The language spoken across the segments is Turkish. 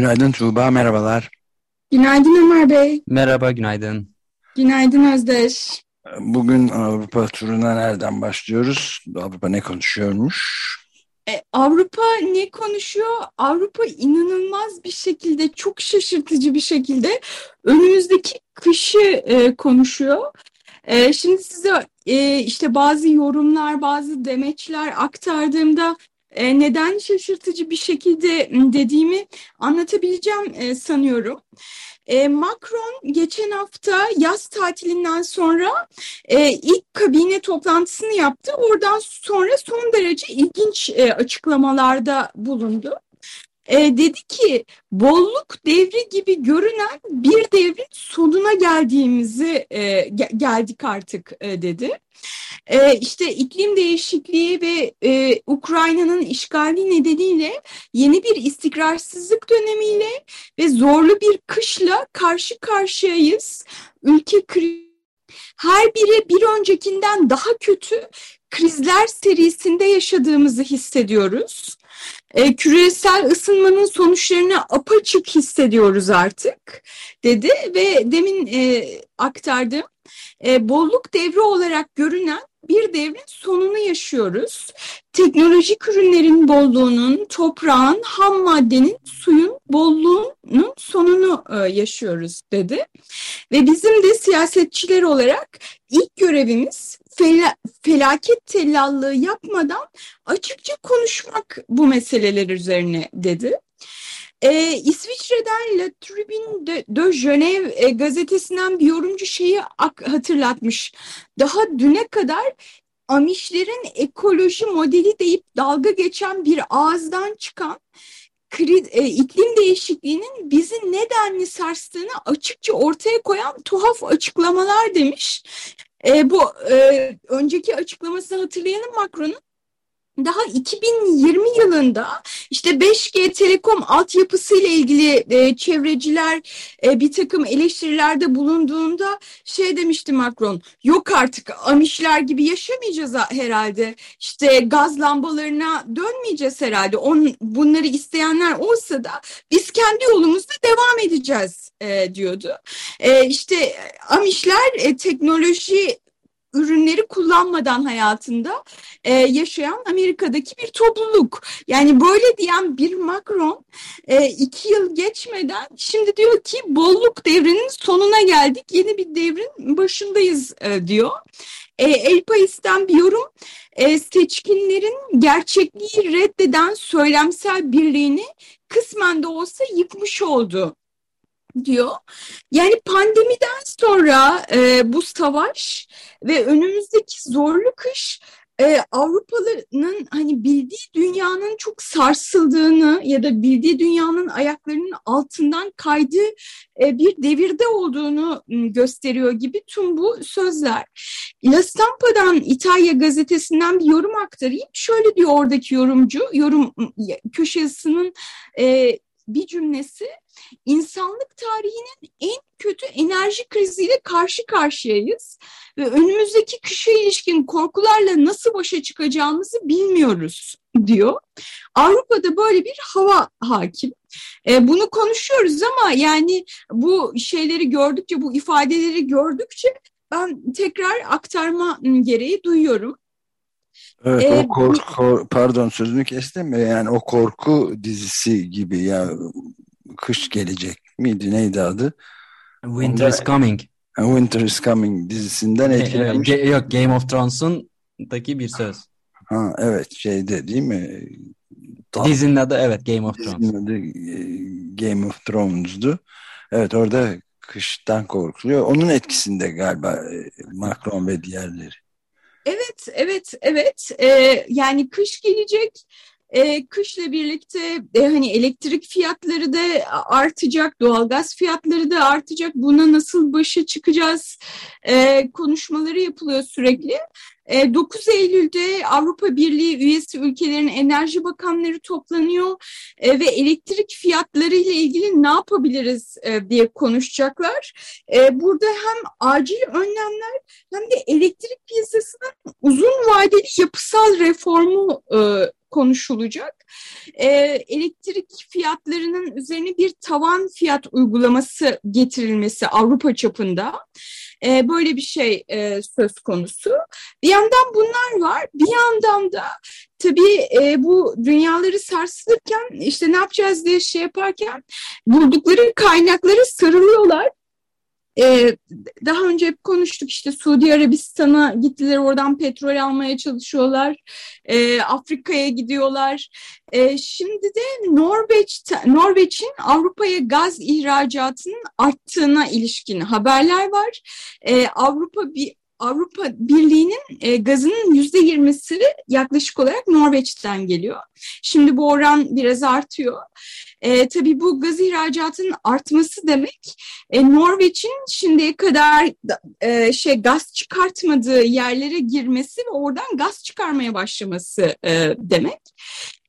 Günaydın Tuğba, merhabalar. Günaydın Ömer Bey. Merhaba, günaydın. Günaydın Özdeş. Bugün Avrupa turuna nereden başlıyoruz? Avrupa ne konuşuyormuş? E, Avrupa ne konuşuyor? Avrupa inanılmaz bir şekilde, çok şaşırtıcı bir şekilde önümüzdeki kışı e, konuşuyor. E, şimdi size e, işte bazı yorumlar, bazı demeçler aktardığımda e, neden şaşırtıcı bir şekilde dediğimi anlatabileceğim e, sanıyorum. E, Macron geçen hafta yaz tatilinden sonra ilk kabine toplantısını yaptı. Oradan sonra son derece ilginç açıklamalarda bulundu. E, dedi ki bolluk devri gibi görünen bir devrin sonuna geldiğimizi e, geldik artık e, dedi. E, işte iklim değişikliği ve e, Ukrayna'nın işgali nedeniyle yeni bir istikrarsızlık dönemiyle ve zorlu bir kışla karşı karşıyayız. Ülke krizi her biri bir öncekinden daha kötü krizler serisinde yaşadığımızı hissediyoruz. E, küresel ısınmanın sonuçlarını apaçık hissediyoruz artık dedi ve demin e, aktardım. E, bolluk devri olarak görünen bir devrin sonunu yaşıyoruz. Teknolojik ürünlerin bolluğunun, toprağın, ham maddenin, suyun bolluğunun sonunu e, yaşıyoruz dedi. Ve bizim de siyasetçiler olarak ilk görevimiz felaket tellallığı yapmadan açıkça konuşmak bu meseleler üzerine dedi. Ee, İsviçre'den La Tribune de, de Genève e, gazetesinden bir yorumcu şeyi hatırlatmış. Daha düne kadar Amişlerin ekoloji modeli deyip dalga geçen bir ağızdan çıkan e, iklim değişikliğinin bizi nedenli sarstığını açıkça ortaya koyan tuhaf açıklamalar demiş. E, bu e, önceki açıklamasını hatırlayalım Macron'un daha 2020 yılında işte 5G telekom altyapısı ile ilgili e, çevreciler e, bir takım eleştirilerde bulunduğunda şey demişti Macron yok artık Amişler gibi yaşamayacağız herhalde işte gaz lambalarına dönmeyeceğiz herhalde On, bunları isteyenler olsa da biz kendi yolumuzda devam edeceğiz e, diyordu. E, işte Amişler e, teknoloji ürünleri kullanmadan hayatında e, yaşayan Amerika'daki bir topluluk. Yani böyle diyen bir Macron e, iki yıl geçmeden şimdi diyor ki bolluk devrinin sonuna geldik yeni bir devrin başındayız e, diyor. E, El Pais'ten bir yorum e, seçkinlerin gerçekliği reddeden söylemsel birliğini kısmen de olsa yıkmış oldu diyor. Yani pandemiden sonra e, bu savaş ve önümüzdeki zorlu kış e, Avrupalı'nın hani bildiği dünyanın çok sarsıldığını ya da bildiği dünyanın ayaklarının altından kaydığı e, bir devirde olduğunu gösteriyor gibi tüm bu sözler. La Stampa'dan İtalya gazetesinden bir yorum aktarayım. Şöyle diyor oradaki yorumcu, yorum köşe yazısının e, bir cümlesi insanlık tarihinin en kötü enerji kriziyle karşı karşıyayız ve önümüzdeki kışa ilişkin korkularla nasıl başa çıkacağımızı bilmiyoruz diyor. Avrupa'da böyle bir hava hakim. E, bunu konuşuyoruz ama yani bu şeyleri gördükçe, bu ifadeleri gördükçe ben tekrar aktarma gereği duyuyorum. Evet, ee, o korku, pardon sözünü kestim yani o korku dizisi gibi ya kış gelecek miydi neydi adı? Winter is Coming. Winter is Coming dizisinden etkilenmiş. Ge yok Game of Thrones'un daki bir söz. Ha evet şeyde değil mi? Tam, dizinin adı evet Game of Thrones. Dizinin adı e, Game of Thrones'du. Evet orada kıştan korkuluyor. Onun etkisinde galiba e, Macron ve diğerleri. Evet, evet, evet. Ee, yani kış gelecek e, kışla birlikte e, hani elektrik fiyatları da artacak, doğalgaz fiyatları da artacak. Buna nasıl başa çıkacağız e, konuşmaları yapılıyor sürekli. 9 e, Eylül'de Avrupa Birliği üyesi ülkelerin enerji bakanları toplanıyor e, ve elektrik fiyatları ile ilgili ne yapabiliriz e, diye konuşacaklar. Burada hem acil önlemler hem de elektrik piyasasının uzun vadeli yapısal reformu konuşulacak. E, elektrik fiyatlarının üzerine bir tavan fiyat uygulaması getirilmesi Avrupa çapında. E, böyle bir şey e, söz konusu. Bir yandan bunlar var. Bir yandan da tabii e, bu dünyaları sarsılırken işte ne yapacağız diye şey yaparken buldukları kaynakları sarılıyorlar ee, daha önce hep konuştuk işte Suudi Arabistan'a gittiler oradan petrol almaya çalışıyorlar. Ee, Afrika'ya gidiyorlar. Ee, şimdi de Norveç Norveç'in Avrupa'ya gaz ihracatının arttığına ilişkin haberler var. Ee, Avrupa bir Avrupa Birliği'nin e, gazının yüzde yirmisi yaklaşık olarak Norveç'ten geliyor. Şimdi bu oran biraz artıyor. E, tabii bu gaz ihracatının artması demek e, Norveç'in şimdiye kadar e, şey gaz çıkartmadığı yerlere girmesi ve oradan gaz çıkarmaya başlaması e, demek.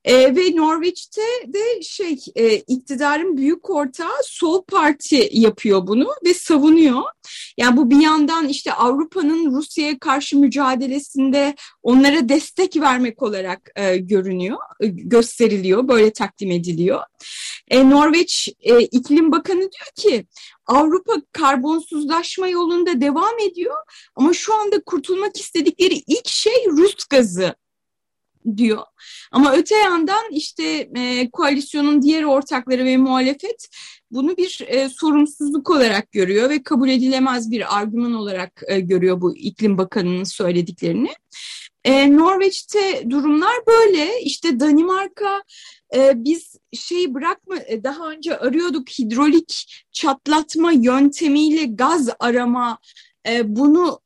E, ve Norveç'te de şey e, iktidarın büyük ortağı Sol Parti yapıyor bunu ve savunuyor. Yani bu bir yandan işte Avrupa'nın Rusya'ya karşı mücadelesinde onlara destek vermek olarak e, görünüyor, e, gösteriliyor, böyle takdim ediliyor. E, Norveç e, İklim Bakanı diyor ki Avrupa karbonsuzlaşma yolunda devam ediyor ama şu anda kurtulmak istedikleri ilk şey Rus gazı diyor. Ama öte yandan işte e, koalisyonun diğer ortakları ve muhalefet bunu bir e, sorumsuzluk olarak görüyor ve kabul edilemez bir argüman olarak e, görüyor bu iklim bakanının söylediklerini. E, Norveç'te durumlar böyle. İşte Danimarka e, biz şeyi bırakma e, daha önce arıyorduk hidrolik çatlatma yöntemiyle gaz arama e, bunu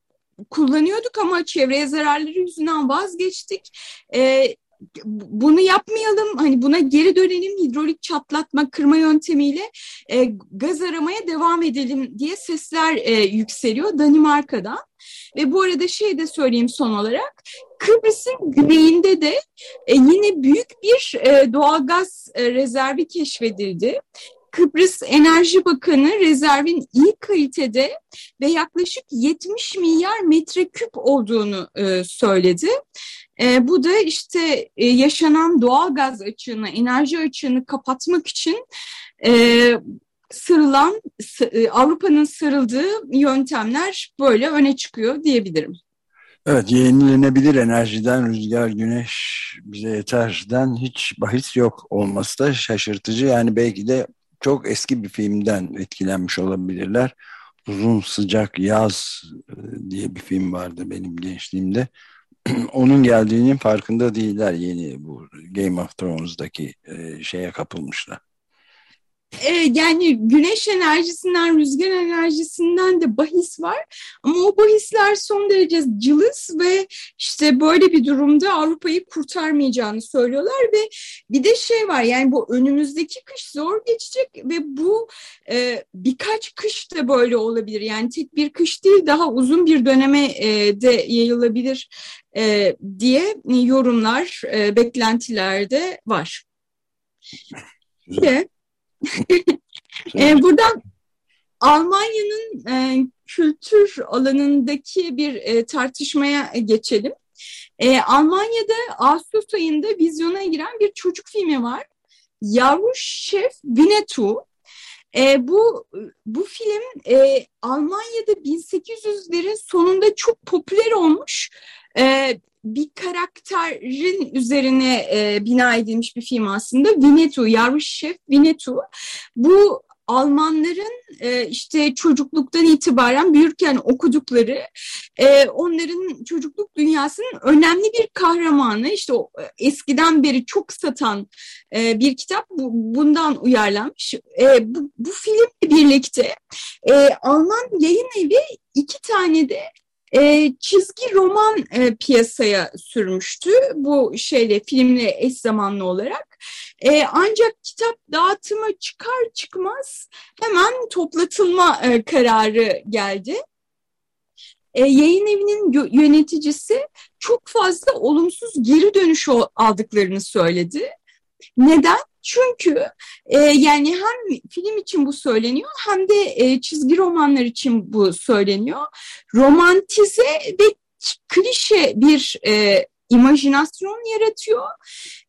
kullanıyorduk ama çevreye zararları yüzünden vazgeçtik. E, bunu yapmayalım hani buna geri dönelim hidrolik çatlatma kırma yöntemiyle e, gaz aramaya devam edelim diye sesler e, yükseliyor Danimarka'dan ve bu arada şey de söyleyeyim son olarak Kıbrıs'ın güneyinde de e, yine büyük bir e, doğalgaz e, rezervi keşfedildi. Kıbrıs Enerji Bakanı rezervin iyi kalitede ve yaklaşık 70 milyar metreküp olduğunu e, söyledi. E, bu da işte e, yaşanan doğal gaz açığını, enerji açığını kapatmak için e, sarılan, e, Avrupa'nın sarıldığı yöntemler böyle öne çıkıyor diyebilirim. Evet, yenilenebilir enerjiden rüzgar, güneş bize yeterden hiç bahis yok olması da şaşırtıcı. Yani belki de çok eski bir filmden etkilenmiş olabilirler. Uzun Sıcak Yaz e, diye bir film vardı benim gençliğimde. Onun geldiğinin farkında değiller yeni bu Game of Thrones'daki e, şeye kapılmışlar. E, yani güneş enerjisinden, rüzgar enerjisinden de bahis var. Ama o bahisler son derece cılız ve işte böyle bir durumda Avrupa'yı kurtarmayacağını söylüyorlar ve bir de şey var yani bu önümüzdeki kış zor geçecek ve bu e, birkaç kış da böyle olabilir. Yani tek bir kış değil daha uzun bir döneme e, de yayılabilir e, diye yorumlar, e, beklentilerde var. Güzel e, buradan Almanya'nın e, kültür alanındaki bir e, tartışmaya geçelim. E, Almanya'da Ağustos ayında vizyona giren bir çocuk filmi var. Yavru Şef Winnetou. E, bu bu film e, Almanya'da 1800'lerin sonunda çok popüler olmuş. E, bir karakterin üzerine e, bina edilmiş bir film aslında. Winnetou, yavru şef Winnetou. Bu Almanların e, işte çocukluktan itibaren büyürken okudukları e, onların çocukluk dünyasının önemli bir kahramanı işte o, e, eskiden beri çok satan e, bir kitap bu, bundan uyarlanmış. E, bu, bu filmle birlikte e, Alman yayın evi iki tane de e, çizgi roman e, piyasaya sürmüştü bu şeyle filmle eş zamanlı olarak. E, ancak kitap dağıtıma çıkar çıkmaz hemen toplatılma e, kararı geldi. E, yayın evinin yöneticisi çok fazla olumsuz geri dönüş aldıklarını söyledi. Neden? Çünkü e, yani hem film için bu söyleniyor hem de e, çizgi romanlar için bu söyleniyor. Romantize ve klişe bir e, imajinasyon yaratıyor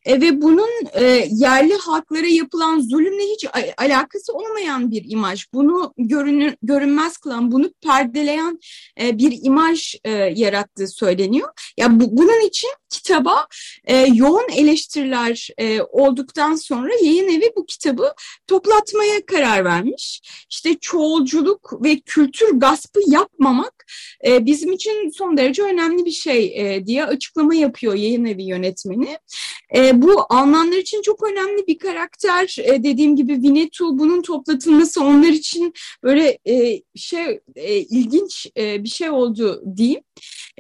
e, ve bunun e, yerli halklara yapılan zulümle hiç alakası olmayan bir imaj. Bunu görünür, görünmez kılan, bunu perdeleyen e, bir imaj e, yarattığı söyleniyor. Ya bu, bunun için kitaba e, yoğun eleştiriler e, olduktan sonra yayın evi bu kitabı toplatmaya karar vermiş. İşte çoğulculuk ve kültür gaspı yapmamak e, bizim için son derece önemli bir şey e, diye açıklama yapıyor yayın evi yönetmeni. E, bu Almanlar için çok önemli bir karakter. E, dediğim gibi Winnetou bunun toplatılması onlar için böyle e, şey e, ilginç e, bir şey oldu diyeyim.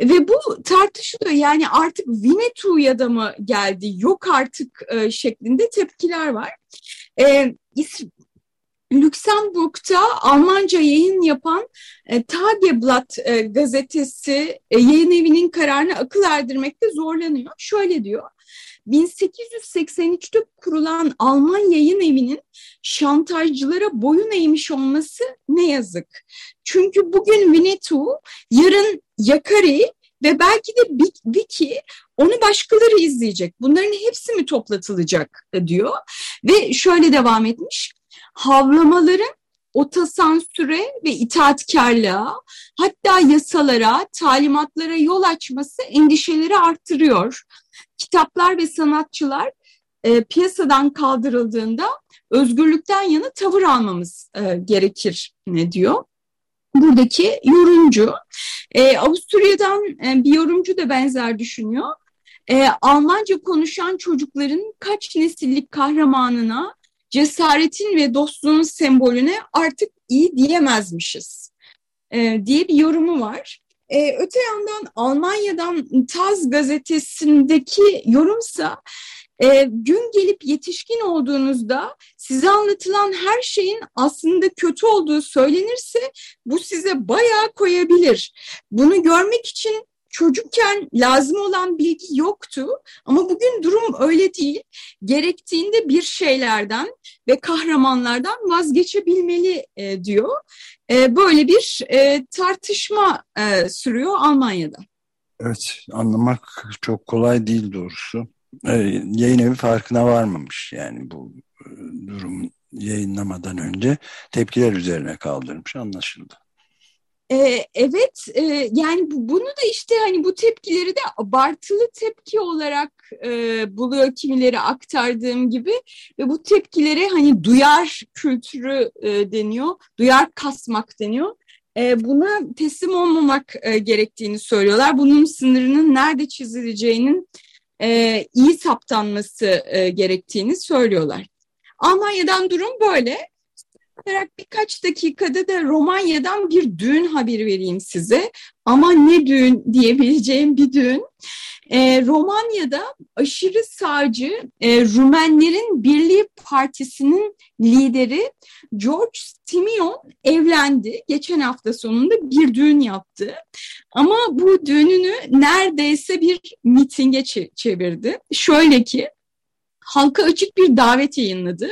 Ve bu tartışılıyor yani artık Winnetou'ya da mı geldi yok artık e, şeklinde tepkiler var. E, Lüksemburg'da Almanca yayın yapan e, Tageblatt e, gazetesi e, yayın evinin kararını akıl erdirmekte zorlanıyor. Şöyle diyor, 1883'te kurulan Alman yayın evinin şantajcılara boyun eğmiş olması ne yazık. Çünkü bugün Winnetou, yarın Yakari ve belki de Vicky onu başkaları izleyecek. Bunların hepsi mi toplatılacak diyor. Ve şöyle devam etmiş. Havlamaların otosansüre ve itaatkarlığa hatta yasalara, talimatlara yol açması endişeleri arttırıyor kitaplar ve sanatçılar e, piyasadan kaldırıldığında özgürlükten yana tavır almamız e, gerekir ne diyor. Buradaki yorumcu, e, Avusturya'dan e, bir yorumcu da benzer düşünüyor. E, Almanca konuşan çocukların kaç nesillik kahramanına, cesaretin ve dostluğun sembolüne artık iyi diyemezmişiz e, diye bir yorumu var. E, öte yandan Almanya'dan Taz gazetesindeki yorumsa e, gün gelip yetişkin olduğunuzda size anlatılan her şeyin aslında kötü olduğu söylenirse bu size bayağı koyabilir. Bunu görmek için çocukken lazım olan bilgi yoktu ama bugün durum öyle değil. Gerektiğinde bir şeylerden ve kahramanlardan vazgeçebilmeli e, diyor. E, böyle bir e, tartışma e, sürüyor Almanya'da. Evet anlamak çok kolay değil doğrusu. E, yayın evi farkına varmamış yani bu e, durumun yayınlamadan önce tepkiler üzerine kaldırmış anlaşıldı. Ee, evet e, yani bu, bunu da işte hani bu tepkileri de abartılı tepki olarak e, buluyor kimileri aktardığım gibi ve bu tepkilere hani duyar kültürü e, deniyor, duyar kasmak deniyor. E, buna teslim olmamak e, gerektiğini söylüyorlar. Bunun sınırının nerede çizileceğinin e, iyi saptanması e, gerektiğini söylüyorlar. Almanya'dan durum böyle olarak birkaç dakikada da Romanya'dan bir düğün haberi vereyim size. Ama ne düğün diyebileceğim bir düğün. E, Romanya'da aşırı sağcı e, Rumenlerin Birliği Partisi'nin lideri George Simion evlendi. Geçen hafta sonunda bir düğün yaptı. Ama bu düğününü neredeyse bir mitinge çevirdi. Şöyle ki halka açık bir davet yayınladı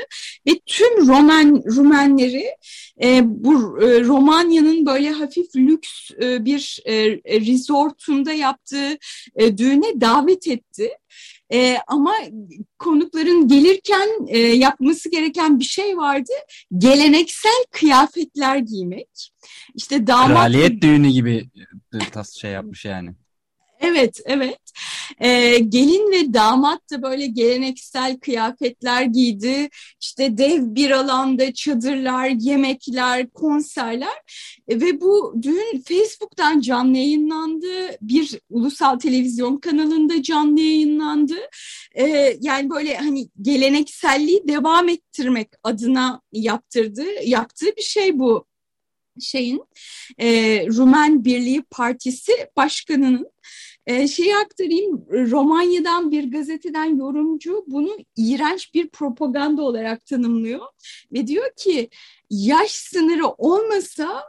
ve tüm Roman Rumenleri e, bu e, Romanya'nın böyle hafif lüks e, bir e, resortunda yaptığı e, düğüne davet etti. E, ama konukların gelirken e, yapması gereken bir şey vardı. Geleneksel kıyafetler giymek. İşte damat... Kraliyet düğünü gibi tas şey yapmış yani. Evet, evet. Ee, gelin ve damat da böyle geleneksel kıyafetler giydi. İşte dev bir alanda çadırlar, yemekler, konserler e, ve bu dün Facebook'tan canlı yayınlandı. Bir ulusal televizyon kanalında canlı yayınlandı. Ee, yani böyle hani gelenekselliği devam ettirmek adına yaptırdı, yaptığı bir şey bu şeyin e, Rumen Birliği Partisi başkanının e, şeyi aktarayım Romanya'dan bir gazeteden yorumcu bunu iğrenç bir propaganda olarak tanımlıyor ve diyor ki yaş sınırı olmasa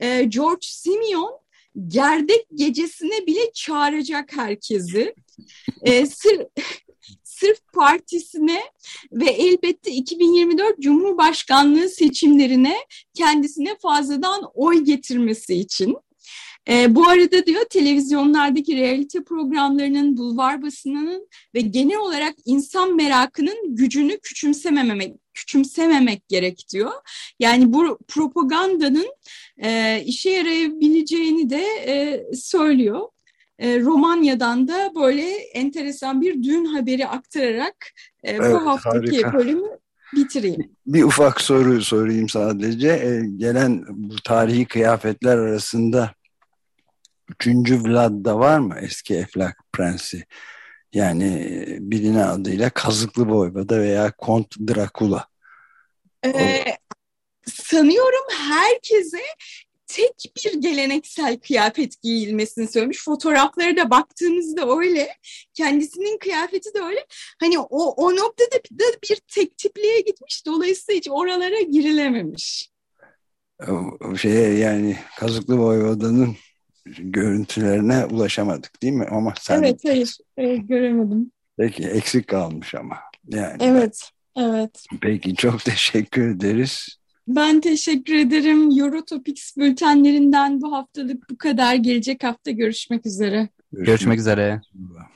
e, George Simeon gerdek gecesine bile çağıracak herkesi. E, sır, sırf partisine ve elbette 2024 Cumhurbaşkanlığı seçimlerine kendisine fazladan oy getirmesi için. E, bu arada diyor televizyonlardaki realite programlarının, bulvar basınının ve genel olarak insan merakının gücünü küçümsememek, küçümsememek gerek diyor. Yani bu propagandanın e, işe yarayabileceğini de e, söylüyor. E, Romanya'dan da böyle enteresan bir düğün haberi aktararak e, Evet, bu haftaki harika. bölümü bitireyim. Bir ufak soru sorayım sadece. Ee, gelen bu tarihi kıyafetler arasında üçüncü Vlad da var mı? Eski Eflak Prensi. Yani e, bilinen adıyla Kazıklı Voyvoda veya Kont Drakula. Ee, sanıyorum herkese tek bir geleneksel kıyafet giyilmesini söylemiş. Fotoğraflara da baktığımızda öyle. Kendisinin kıyafeti de öyle. Hani o, o noktada da bir tek tipliğe gitmiş. Dolayısıyla hiç oralara girilememiş. Şeye yani Kazıklı Voyvoda'nın görüntülerine ulaşamadık değil mi? Ama sen Evet, hayır. Evet, göremedim. peki eksik kalmış ama. Yani Evet, evet. peki çok teşekkür ederiz. Ben teşekkür ederim. Eurotopics bültenlerinden bu haftalık bu kadar. Gelecek hafta görüşmek üzere. Görüşmek üzere. üzere.